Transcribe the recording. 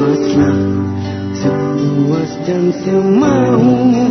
buatlah seluas dan semaumu